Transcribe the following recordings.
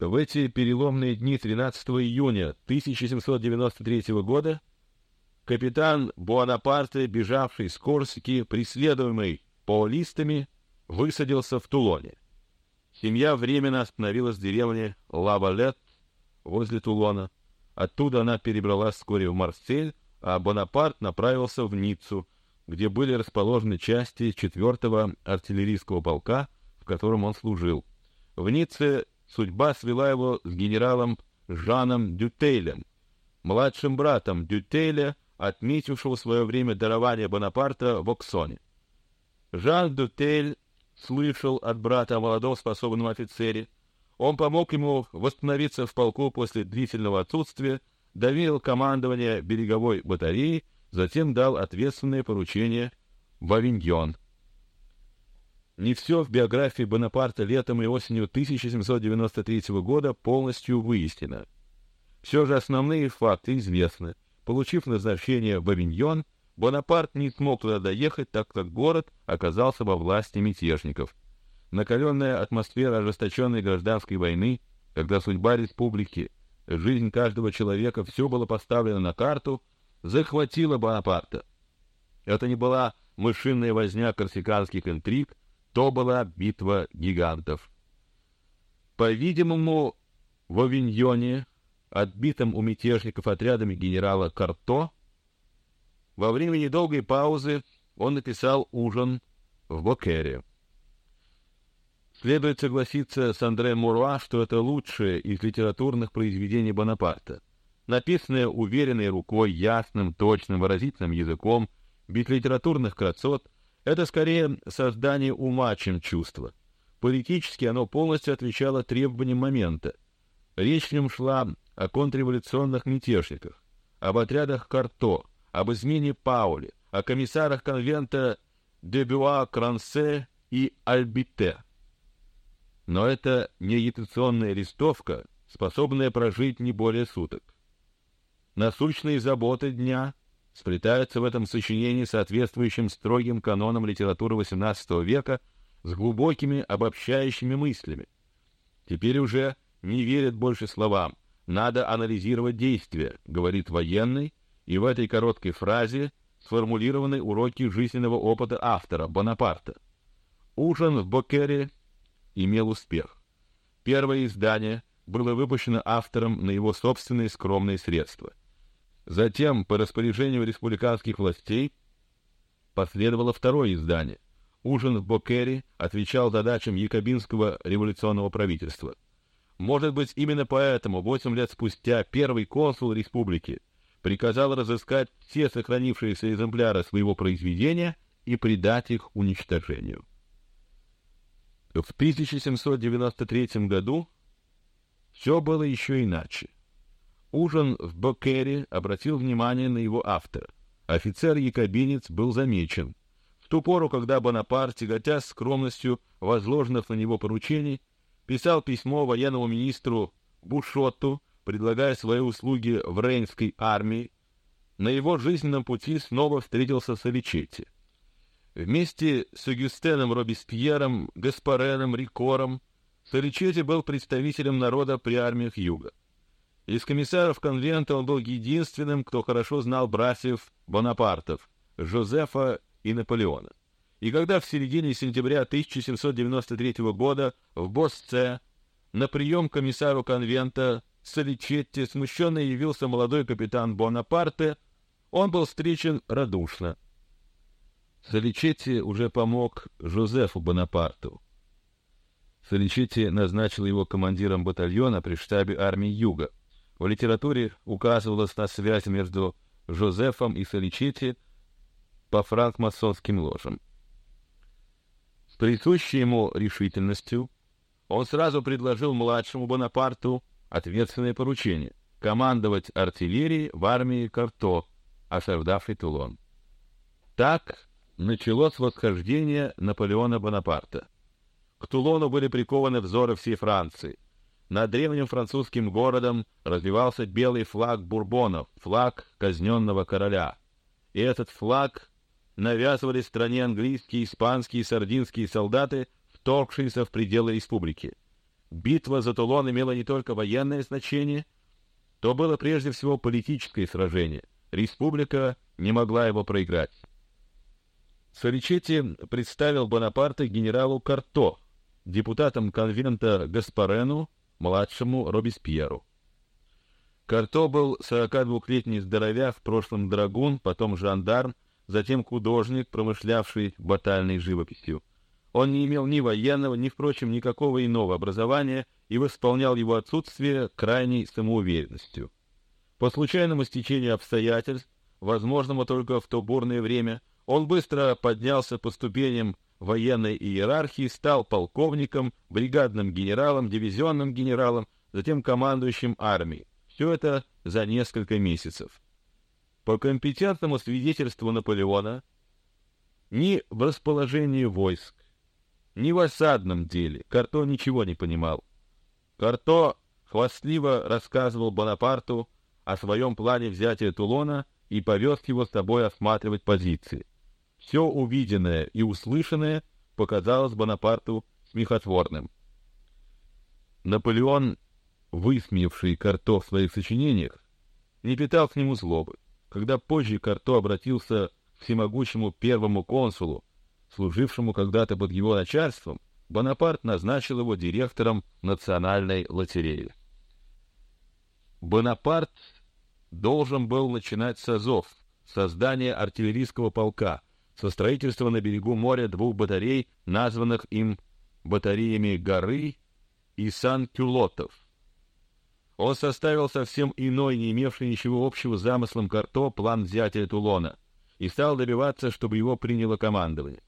В эти переломные дни 13 июня 1793 года капитан Буанапарте, бежавший с Корсики, преследуемый паулистами, высадился в Тулоне. Семья временно остановилась в деревне Лавалет возле Тулона. Оттуда она перебралась вскоре в Марсель, а Бонапарт направился в Ниццу, где были расположены части 4-го артиллерийского полка, в котором он служил. В Ницце судьба свела его с генералом Жаном Дютейлем, младшим братом Дютейля, отметившего свое время дарование Бонапарта в Оксоне. Жан Дютейль слышал от брата о молодом способном офицере. Он помог ему восстановиться в полку после длительного отсутствия, доверил командование береговой батареи, затем дал ответственное поручение в Авиньон. Не все в биографии Бонапарта летом и осенью 1793 года полностью выяснено. Все же основные факты известны. Получив назначение в Авиньон, Бонапарт не смог туда доехать, так как город оказался во власти мятежников. Накаленная атмосфера ожесточенной гражданской войны, когда судьба республики, жизнь каждого человека, все было поставлено на карту, захватила Бонапарта. Это не была мышиная возня корсиканских интриг, то была битва гигантов. По-видимому, в Авиньоне, отбитом у мятежников отрядами генерала Карто, во время недолгой паузы он написал ужин в Бокере. Следует согласиться с Андре Муруа, что это лучшее из литературных произведений Бонапарта, написанное уверенной рукой, ясным, точным, выразительным языком, без литературных красот. Это скорее создание ума, чем чувство. Политически оно полностью отвечало требованиям момента. Речь в нем шла о контрреволюционных мятежниках, об отрядах Карто, об измене Пауле, о комиссарах конвента Дебюа, Крансе и Альбите. Но это не агитационная листовка, способная прожить не более суток. Насущные заботы дня сплетаются в этом сочинении, соответствующим строгим канонам литературы XVIII века, с глубокими обобщающими мыслями. Теперь уже не верят больше словам. Надо анализировать действия, говорит военный, и в этой короткой фразе сформулированы уроки жизненного опыта автора Бонапарта. Ужин в Бокере имел успех. Первое издание было выпущено автором на его собственные скромные средства. Затем, по распоряжению республиканских властей, последовало второе издание. Ужин в Бокере отвечал задачам якобинского революционного правительства. Может быть, именно поэтому восемь лет спустя первый консул республики приказал разыскать все сохранившиеся экземпляры своего произведения и предать их уничтожению. В 1793 году все было еще иначе. Ужин в Бокере обратил внимание на его автора. Офицер-якобинец был замечен. В ту пору, когда Бонапарт, тяготя скромностью возложенных на него поручений, писал письмо военному министру Бушотту, предлагая свои услуги в Рейнской армии, на его жизненном пути снова встретился с Аличетти. Вместе с Агюстеном Робеспьером, Гаспареном, Рикором Саричетти был представителем народа при армиях Юга. Из комиссаров конвента он был единственным, кто хорошо знал братьев Бонапартов, Жозефа и Наполеона. И когда в середине сентября 1793 года в Босце на прием комиссару конвента Соличетти смущенно явился молодой капитан Бонапарте, он был встречен радушно. Соличетти уже помог Жозефу Бонапарту. Соличетти назначил его командиром батальона при штабе армии Юга. В литературе указывалось на связь между Жозефом и Соличетти по франкмасонским ложам. Присущей ему решительностью он сразу предложил младшему Бонапарту ответственное поручение — командовать артиллерией в армии Карто, осаждавшей Тулон. Так началось восхождение Наполеона Бонапарта. К Тулону были прикованы взоры всей Франции. Над древним французским городом развивался белый флаг бурбонов, флаг казненного короля. И этот флаг навязывали стране английские, испанские сардинские солдаты, вторгшиеся в пределы республики. битва за Тулон имела не только военное значение, то было прежде всего политическое сражение. Республика не могла его проиграть. Соричети представил Бонапарта генералу Карто, депутатам конвента Гаспарену, младшему Робеспьеру. Карто был 42-летний здоровяк, в прошлом драгун, потом жандарм, затем художник, промышлявший батальной живописью. Он не имел ни военного, ни, впрочем, никакого иного образования и восполнял его отсутствие крайней самоуверенностью. По случайному стечению обстоятельств, возможному только в то бурное время, он быстро поднялся по ступеням военной иерархии, стал полковником, бригадным генералом, дивизионным генералом, затем командующим армией. Все это за несколько месяцев. По компетентному свидетельству Наполеона, ни в расположении войск, ни в осадном деле Карто ничего не понимал. Карто хвастливо рассказывал Бонапарту о своем плане взятия Тулона и повез его с собой осматривать позиции. Все увиденное и услышанное показалось Бонапарту смехотворным. Наполеон, высмеявший Карто в своих сочинениях, не питал к нему злобы. Когда позже Карто обратился к всемогущему первому консулу, служившему когда-то под его начальством, Бонапарт назначил его директором национальной лотереи. Бонапарт должен был начинать с азов, создания артиллерийского полка, со строительства на берегу моря двух батарей, названных им батареями Горы и Сан-Кюлотов. Он составил совсем иной, не имевший ничего общего с замыслом Карто, план взятия Тулона и стал добиваться, чтобы его приняло командование.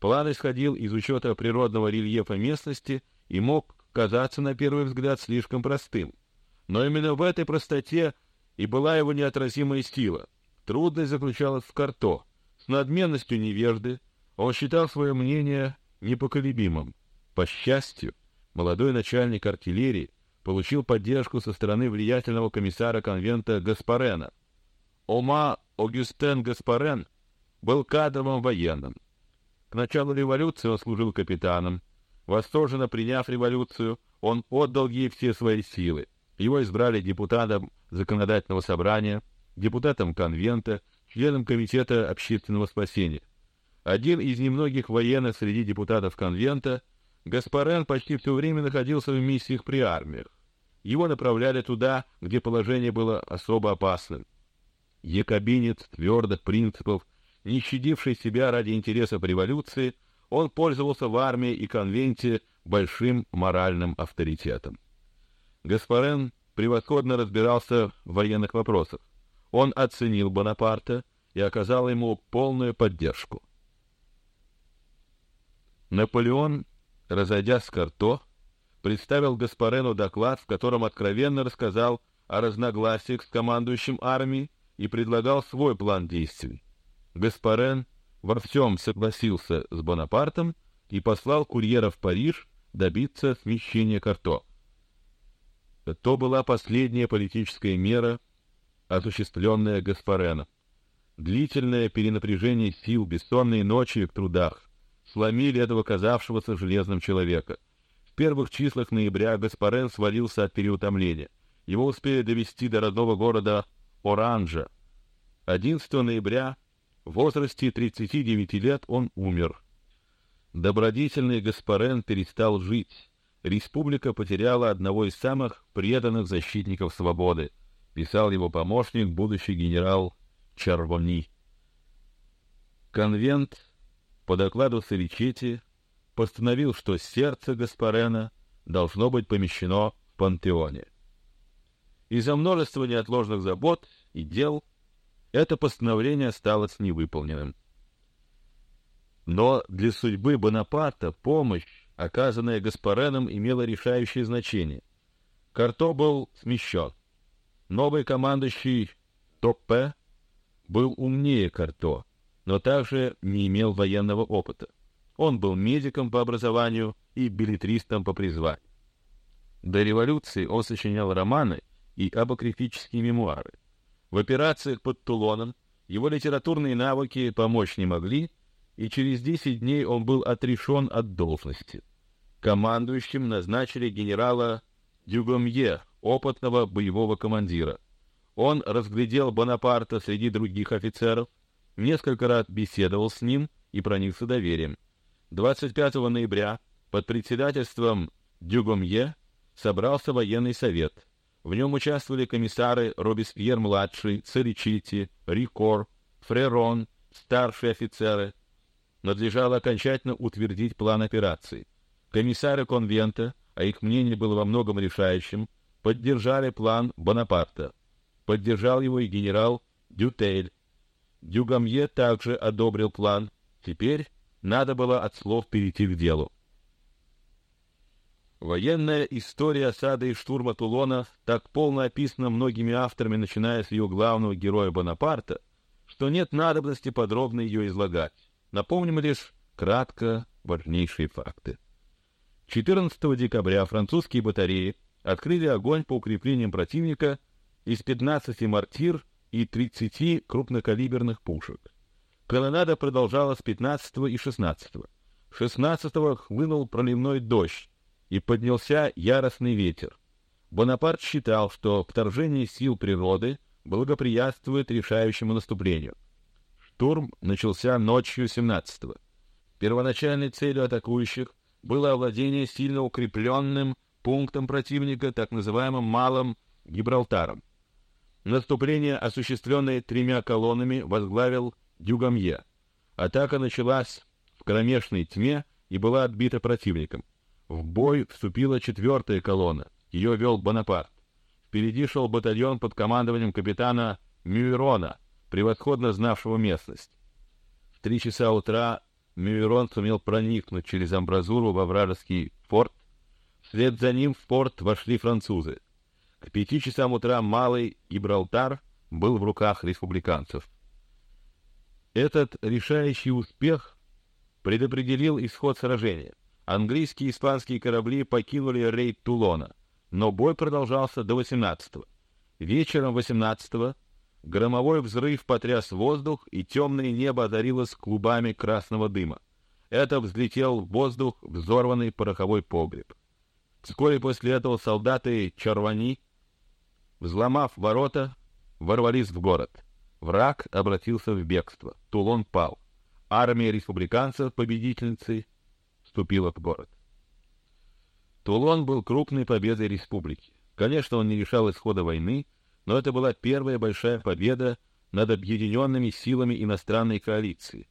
План исходил из учета природного рельефа местности и мог казаться на первый взгляд слишком простым. Но именно в этой простоте и была его неотразимая сила. Трудность заключалась в Карто. С надменностью невежды он считал свое мнение непоколебимым. По счастью, молодой начальник артиллерии получил поддержку со стороны влиятельного комиссара конвента Гаспарена. Ома Огюстен Гаспарен был кадровым военным. К началу революции он служил капитаном. Восторженно приняв революцию, он отдал ей все свои силы. Его избрали депутатом законодательного собрания, депутатом конвента, членом комитета общественного спасения. Один из немногих военных среди депутатов конвента, Гаспарен почти все время находился в миссиях при армиях. Его направляли туда, где положение было особо опасным. Якобинец твердых принципов не щадивший себя ради интересов революции, он пользовался в армии и конвенте большим моральным авторитетом. Гаспарен превосходно разбирался в военных вопросах. Он оценил Бонапарта и оказал ему полную поддержку. Наполеон, разойдясь с Карто, представил Гаспарену доклад, в котором откровенно рассказал о разногласиях с командующим армией и предлагал свой план действий. Гаспарен во всем согласился с Бонапартом и послал курьера в Париж добиться смещения Карто. То была последняя политическая мера, осуществленная Гаспареном. Длительное перенапряжение сил, бессонные ночи в трудах сломили этого казавшегося железным человека. В первых числах ноября Гаспарен свалился от переутомления. Его успели довести до родного города Оранжа. 11 ноября в возрасте 39 лет он умер. Добродетельный Гаспарен перестал жить. Республика потеряла одного из самых преданных защитников свободы, писал его помощник, будущий генерал Чарвони. Конвент по докладу Саричети постановил, что сердце Гаспарена должно быть помещено в пантеоне. Из-за множества неотложных забот и дел это постановление осталось невыполненным. Но для судьбы Бонапарта помощь, оказанная Гаспареном, имела решающее значение. Карто был смещен. Новый командующий Топпе был умнее Карто, но также не имел военного опыта. Он был медиком по образованию и билетристом по призванию. До революции он сочинял романы и апокрифические мемуары. В операциях под Тулоном его литературные навыки помочь не могли, и через десять дней он был отрешен от должности. командующим назначили генерала Дюгомье, опытного боевого командира. Он разглядел Бонапарта среди других офицеров, несколько раз беседовал с ним и проникся доверием. 25 ноября под председательством Дюгомье собрался военный совет. В нем участвовали комиссары Робеспьер-младший, Церичити, Рикор, Фрерон, старшие офицеры. Надлежало окончательно утвердить план операции. Комиссары конвента, а их мнение было во многом решающим, поддержали план Бонапарта. Поддержал его и генерал Дютейль. Дюгамье также одобрил план. Теперь надо было от слов перейти к делу. Военная история осады и штурма Тулона так полно описана многими авторами, начиная с ее главного героя Бонапарта, что нет надобности подробно ее излагать. Напомним лишь кратко важнейшие факты. 14 декабря французские батареи открыли огонь по укреплениям противника из 15 мортир и 30 крупнокалиберных пушек. Канонада продолжалась 15 и 16. 16 хлынул проливной дождь, и поднялся яростный ветер. Бонапарт считал, что вторжение сил природы благоприятствует решающему наступлению. Штурм начался ночью 17-го. Первоначальной целью атакующих было овладение сильно укрепленным пунктом противника, так называемым Малым Гибралтаром. Наступление, осуществленное тремя колоннами, возглавил Дюгамье. Атака началась в кромешной тьме и была отбита противником. В бой вступила четвертая колонна. Ее вел Бонапарт. Впереди шел батальон под командованием капитана Мюйрона, превосходно знавшего местность. В три часа утра Мюйрон сумел проникнуть через амбразуру во вражеский форт. Вслед за ним в порт вошли французы. К пяти часам утра малый Гибралтар был в руках республиканцев. Этот решающий успех предопределил исход сражения. Английские и испанские корабли покинули рейд Тулона, но бой продолжался до 18-го. Вечером 18-го громовой взрыв потряс воздух, и темное небо одарилось клубами красного дыма. Это взлетел в воздух взорванный пороховой погреб. Вскоре после этого солдаты Чарвани, взломав ворота, ворвались в город. Враг обратился в бегство. Тулон пал. Армия республиканцев, победительницы, вступила в город. Тулон был крупной победой республики. Конечно, он не решал исхода войны, но это была первая большая победа над объединенными силами иностранной коалиции.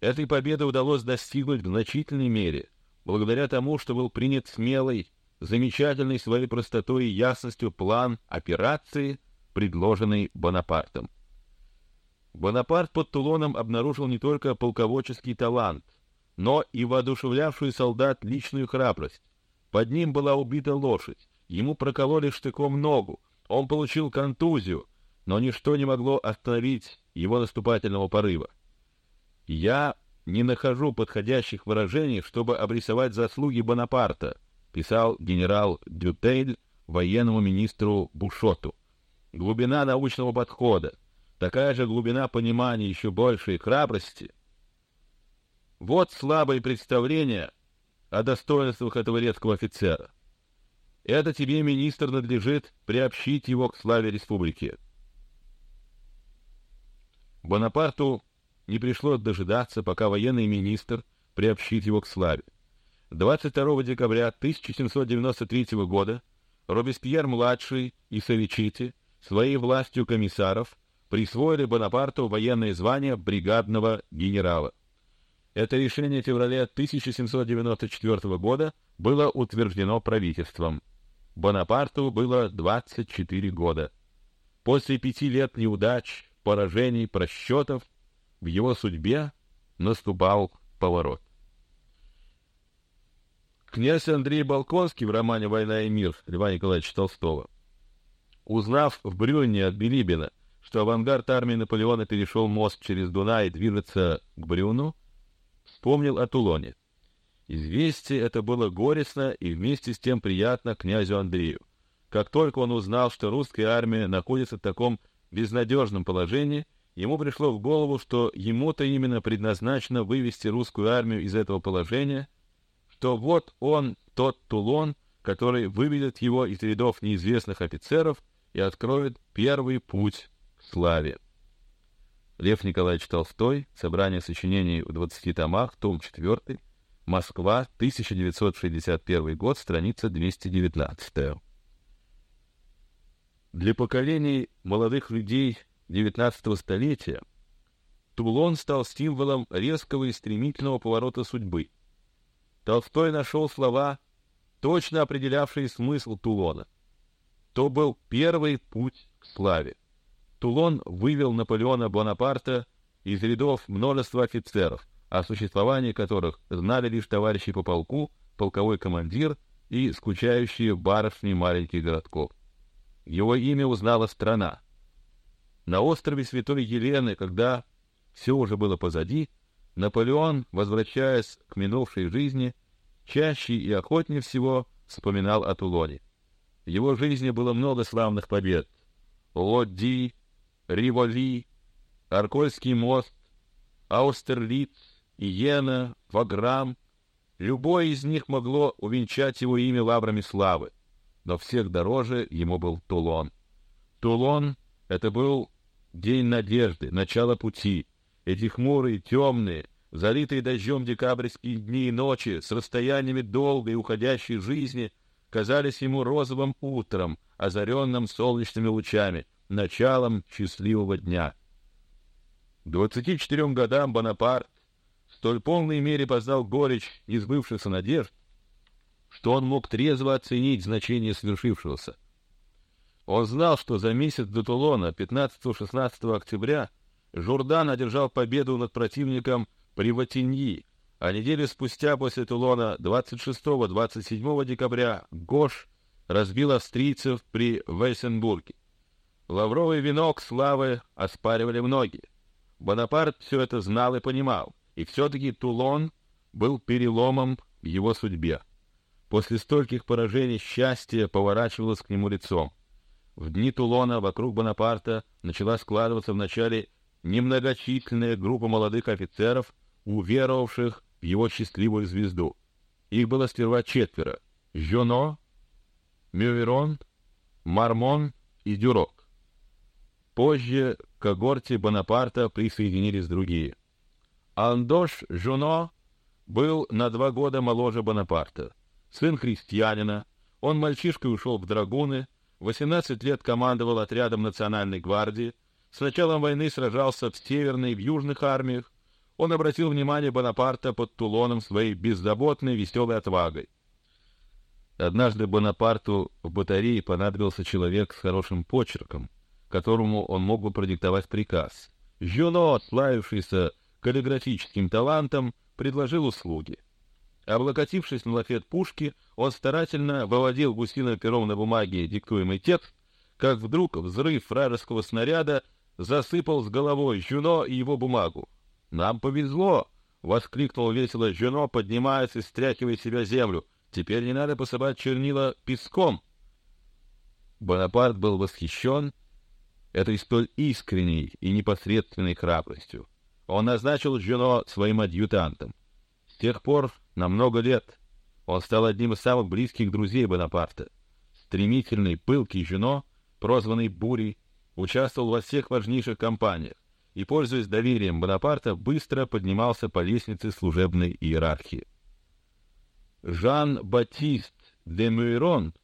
Этой победы удалось достигнуть в значительной мере благодаря тому, что был принят смелый, замечательный своей простотой и ясностью план операции, предложенный Бонапартом. Бонапарт под Тулоном обнаружил не только полководческий талант, но и воодушевлявшую солдат личную храбрость. Под ним была убита лошадь, ему прокололи штыком ногу, он получил контузию, но ничто не могло остановить его наступательного порыва. Я не нахожу подходящих выражений, чтобы обрисовать заслуги Бонапарта, писал генерал Дютейль военному министру Бушоту. Глубина научного подхода, такая же глубина понимания еще большей храбрости — вот слабое представление о достоинствах этого редкого офицера. Это тебе, министр, надлежит приобщить его к славе республики. Бонапарту не пришлось дожидаться, пока военный министр приобщит его к славе. 22 декабря 1793 года Робеспьер-младший и Савичити своей властью комиссаров присвоили Бонапарту военное звание бригадного генерала. Это решение в феврале 1794 года было утверждено правительством. Бонапарту было 24 года. После пяти лет неудач, поражений, просчетов в его судьбе наступал поворот. Князь Андрей Балконский в романе «Война и мир» Льва Николаевича Толстого, узнав в Брюнне от Билибина, что авангард армии Наполеона перешел мост через Дунай и движется к Брюну, вспомнил о Тулоне. Известие это было горестно и вместе с тем приятно князю Андрею. Как только он узнал, что русская армия находится в таком безнадежном положении, ему пришло в голову, что ему-то именно предназначено вывести русскую армию из этого положения, что вот он, тот Тулон, который выведет его из рядов неизвестных офицеров и откроет первый путь к славе. Лев Николаевич Толстой, собрание сочинений в 20 томах, том 4, Москва, 1961 год, страница 219. Для поколений молодых людей XIX столетия Тулон стал символом резкого и стремительного поворота судьбы. Толстой нашел слова, точно определявшие смысл Тулона. То был первый путь к славе. Тулон вывел Наполеона Бонапарта из рядов множества офицеров, о существовании которых знали лишь товарищи по полку, полковой командир и скучающие барышни маленьких городков. Его имя узнала страна. На острове Святой Елены, когда все уже было позади, Наполеон, возвращаясь к минувшей жизни, чаще и охотнее всего вспоминал о Тулоне. Его жизни было много славных побед. Лодди, Риволи, Аркольский мост, Аустерлиц, Иена, Ваграм. Любое из них могло увенчать его имя лаврами славы, но всех дороже ему был Тулон. Тулон — это был день надежды, начало пути. Эти хмурые, темные, залитые дождем декабрьские дни и ночи с расстояниями долгой уходящей жизни казались ему розовым утром, озаренным солнечными лучами — началом счастливого дня. К 24 годам Бонапарт столь полной мере познал горечь несбывшихся надежд, что он мог трезво оценить значение свершившегося. Он знал, что за месяц до Тулона, 15-16 октября, Журдан одержал победу над противником при Ватиньи, а неделю спустя после Тулона, 26-27 декабря, Гош разбил австрийцев при Вейсенбурге. Лавровый венок славы оспаривали многие. Бонапарт все это знал и понимал, и все-таки Тулон был переломом в его судьбе. После стольких поражений счастье поворачивалось к нему лицом. В дни Тулона вокруг Бонапарта начала складываться вначале немногочисленная группа молодых офицеров, уверовавших в его счастливую звезду. Их было сперва четверо: Жено, Мюверон, Мармон и Дюрок. Позже к когорте Бонапарта присоединились другие. Андош Жуно был на два года моложе Бонапарта, сын крестьянина. Он мальчишкой ушел в драгуны, 18 лет командовал отрядом национальной гвардии. С началом войны сражался в северной и в южных армиях. Он обратил внимание Бонапарта под Тулоном своей беззаботной, веселой отвагой. Однажды Бонапарту в батарее понадобился человек с хорошим почерком которому он мог бы продиктовать приказ. Жюно, славившийся каллиграфическим талантом, предложил услуги. Облокотившись на лафет пушки, он старательно выводил гусиным пером на бумаге диктуемый текст, как вдруг взрыв вражеского снаряда засыпал с головой Жюно и его бумагу. «Нам повезло!» — воскликнул весело Жюно, поднимаясь и стряхивая себя землю. «Теперь не надо посыпать чернила песком!» Бонапарт был восхищен этой столь искренней и непосредственной храбростью. Он назначил Жюно своим адъютантом. С тех пор, на много лет, он стал одним из самых близких друзей Бонапарта. Стремительный, пылкий Жюно, прозванный Бурей, участвовал во всех важнейших кампаниях и, пользуясь доверием Бонапарта, быстро поднимался по лестнице служебной иерархии. Жан-Батист де Мюйрон,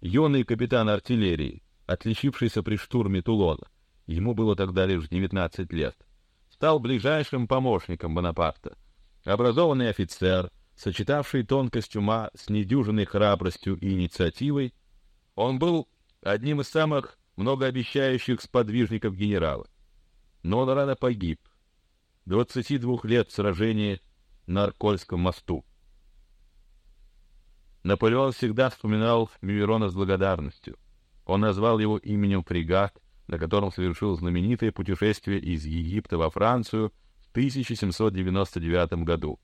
юный капитан артиллерии, отличившийся при штурме Тулона, ему было тогда лишь 19 лет, стал ближайшим помощником Бонапарта. Образованный офицер, сочетавший тонкость ума с недюжинной храбростью и инициативой, он был одним из самых многообещающих сподвижников генерала. Но он рано погиб. 22 лет в сражении на Аркольском мосту. Наполеон всегда вспоминал Мюверона с благодарностью. Он назвал его именем фрегат, на котором совершил знаменитое путешествие из Египта во Францию в 1799 году.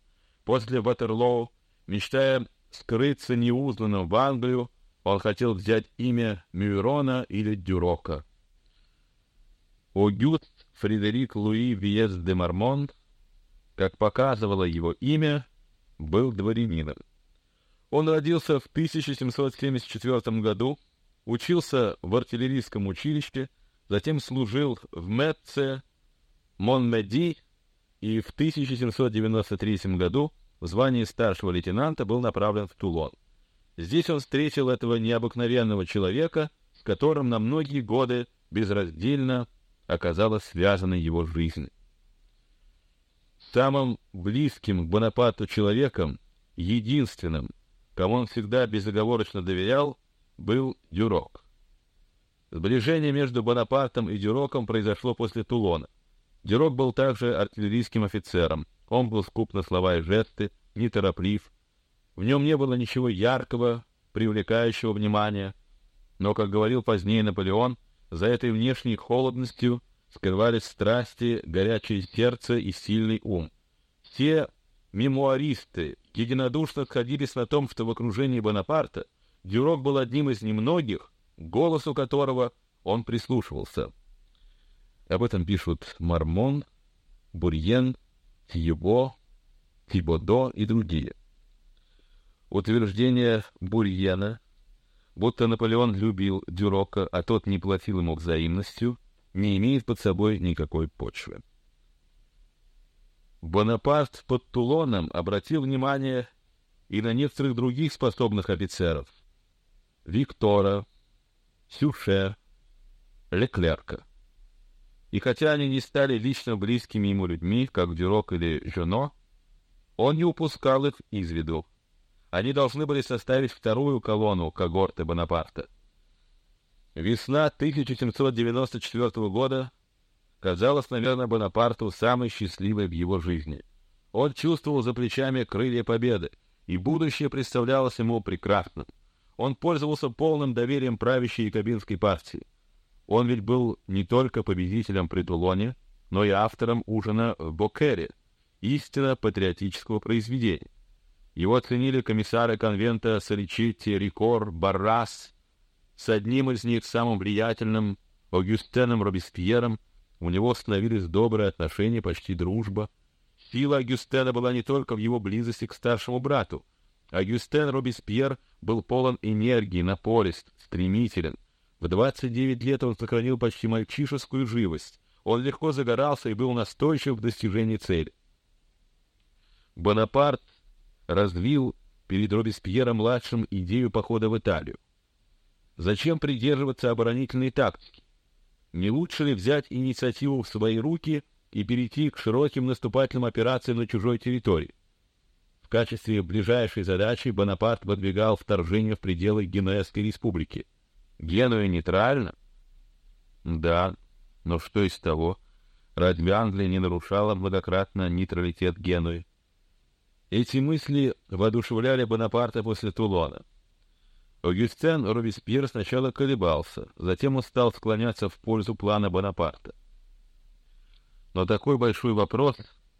После Ватерлоу, мечтая скрыться неузнанным в Англию, он хотел взять имя Мюрона или Дюрока. Огюст Фредерик Луи Виес де Мармонт, как показывало его имя, был дворянином. Он родился в 1774 году, учился в артиллерийском училище, затем служил в Метце, Монмеди и в 1793 году в звании старшего лейтенанта был направлен в Тулон. Здесь он встретил этого необыкновенного человека, с которым на многие годы безраздельно оказалась связана его жизнь. Самым близким к Бонапарту человеком, единственным, кому он всегда безоговорочно доверял, был Дюрок. Сближение между Бонапартом и Дюроком произошло после Тулона. Дюрок был также артиллерийским офицером. Он был скуп на слова и жесты, нетороплив. В нем не было ничего яркого, привлекающего внимания. Но, как говорил позднее Наполеон, за этой внешней холодностью скрывались страсти, горячее сердце и сильный ум. Все мемуаристы единодушно сходились на том, что в окружении Бонапарта Дюрок был одним из немногих, голосу которого он прислушивался. Об этом пишут Мармон, Бурьен, Тьебо, Тибодо и другие. Утверждение Бурьена, будто Наполеон любил Дюрока, а тот не платил ему взаимностью, не имеет под собой никакой почвы. Бонапарт под Тулоном обратил внимание и на некоторых других способных офицеров: Виктора, Сюше, Леклерка. И хотя они не стали лично близкими ему людьми, как Дюрок или Жено, он не упускал их из виду. Они должны были составить вторую колонну когорты Бонапарта. Весна 1794 года казалась, наверное, Бонапарту самой счастливой в его жизни. Он чувствовал за плечами крылья победы, и будущее представлялось ему прекрасным. Он пользовался полным доверием правящей якобинской партии. Он ведь был не только победителем при Тулоне, но и автором ужина в Бокере, истинно патриотического произведения. Его оценили комиссары конвента Соличити, Рикор, Баррас, с одним из них, самым влиятельным, Огюстеном Робеспьером, у него установились добрые отношения, почти дружба. Сила Агюстена была не только в его близости к старшему брату. Агюстен Робеспьер был полон энергии, напорист, стремителен. В 29 лет он сохранил почти мальчишескую живость. Он легко загорался и был настойчив в достижении цели. Бонапарт развил перед Робеспьером младшим идею похода в Италию. Зачем придерживаться оборонительной тактики? Не лучше ли взять инициативу в свои руки и перейти к широким наступательным операциям на чужой территории? В качестве ближайшей задачи Бонапарт выдвигал вторжение в пределы Генуэзской республики. Генуя нейтральна? Да, но что из того? Разве Англия не нарушала многократно нейтралитет Генуи? Эти мысли воодушевляли Бонапарта после Тулона. Огюстен Робеспьер сначала колебался, затем он стал склоняться в пользу плана Бонапарта. Но такой большой вопрос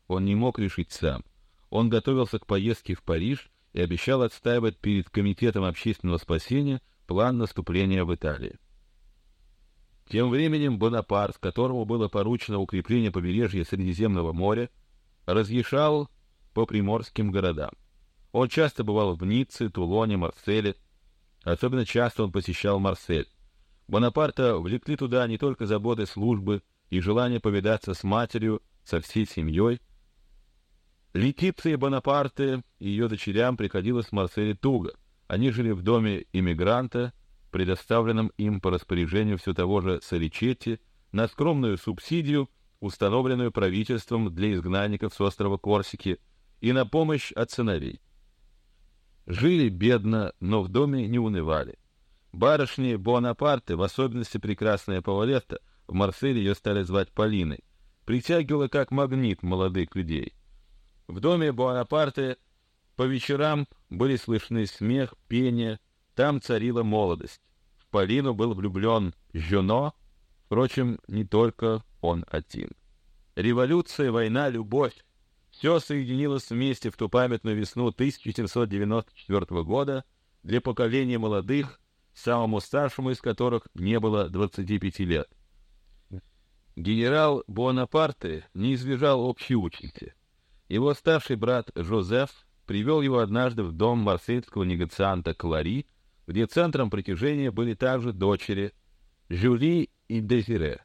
он не мог решить сам. Он готовился к поездке в Париж и обещал отстаивать перед комитетом общественного спасения план наступления в Италии. Тем временем Бонапарт, которому было поручено укрепление побережья Средиземного моря, разъезжал по приморским городам. Он часто бывал в Ницце, Тулоне, Марселе, Особенно часто он посещал Марсель. Бонапарта влекли туда не только заботы службы и желание повидаться с матерью, со всей семьей. Летиции Бонапарте и ее дочерям приходилось в Марселе туго. Они жили в доме иммигранта, предоставленном им по распоряжению все того же Соличетти, на скромную субсидию, установленную правительством для изгнанников с острова Корсики, и на помощь от сыновей. Жили бедно, но в доме не унывали. Барышни Буанапарте, в особенности прекрасная Павалетта, в Марселе ее стали звать Полиной, притягивала как магнит молодых людей. В доме Буанапарте по вечерам были слышны смех, пение, там царила молодость. В Полину был влюблен Жено, впрочем, не только он один. Революция, война, любовь все соединилось вместе в ту памятную весну 1794 года для поколения молодых, самому старшему из которых не было 25 лет. Генерал Буонапарте не избежал общей участи. Его старший брат Жозеф привел его однажды в дом марсельского негацианта Клари, где центром притяжения были также дочери Жюли и Дезире.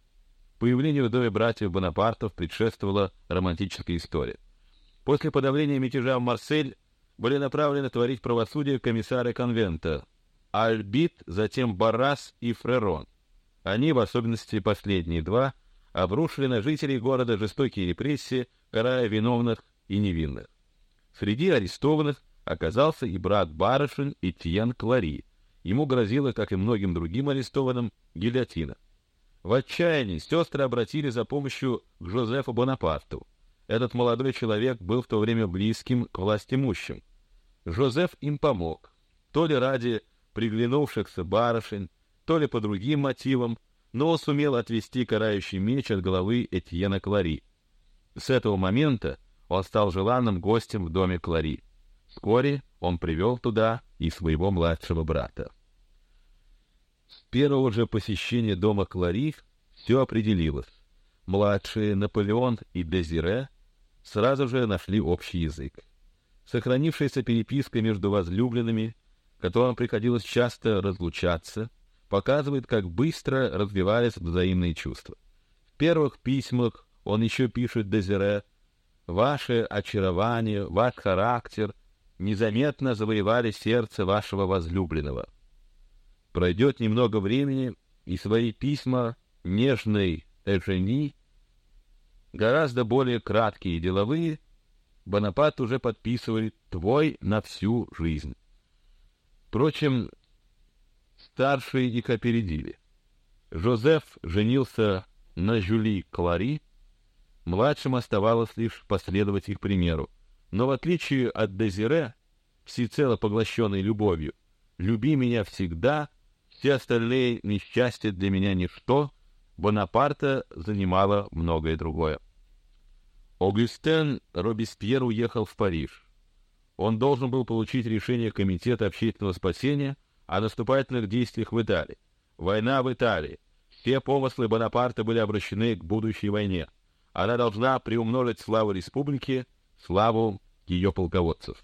Появлению в доме братьев Бонапартов предшествовала романтическая история. После подавления мятежа в Марсель были направлены творить правосудие комиссары конвента Альбит, затем Баррас и Фрерон. Они, в особенности последние два, обрушили на жителей города жестокие репрессии, карая виновных и невинных. Среди арестованных оказался и брат барышень Этьен Клари. Ему грозило, как и многим другим арестованным, гильотина. В отчаянии сестры обратили за помощью к Жозефу Бонапарту. Этот молодой человек был в то время близким к властимущим. Жозеф им помог, то ли ради приглянувшихся барышень, то ли по другим мотивам, но сумел отвести карающий меч от головы Этьена Клари. С этого момента он стал желанным гостем в доме Клари. Вскоре он привел туда и своего младшего брата. С первого же посещения дома Клари все определилось. Младшие Наполеон и Дезире сразу же нашли общий язык. Сохранившаяся переписка между возлюбленными, которым приходилось часто разлучаться, показывает, как быстро развивались взаимные чувства. В первых письмах он еще пишет Дезире «Ваше очарование, ваш характер незаметно завоевали сердце вашего возлюбленного». Пройдет немного времени, и свои письма нежной Эжени, гораздо более краткие и деловые, Бонапарт уже подписывает «твой на всю жизнь». Впрочем, старшие их опередили. Жозеф женился на Жюли Клари, младшим оставалось лишь последовать их примеру. Но в отличие от Дезире, всецело поглощенной любовью, «люби меня всегда», все остальные несчастья для меня ничто, Бонапарта занимало многое другое. Огюстен Робеспьер уехал в Париж. Он должен был получить решение Комитета общественного спасения о наступательных действиях в Италии. Война в Италии. Все помыслы Бонапарта были обращены к будущей войне. Она должна приумножить славу республики, славу ее полководцев.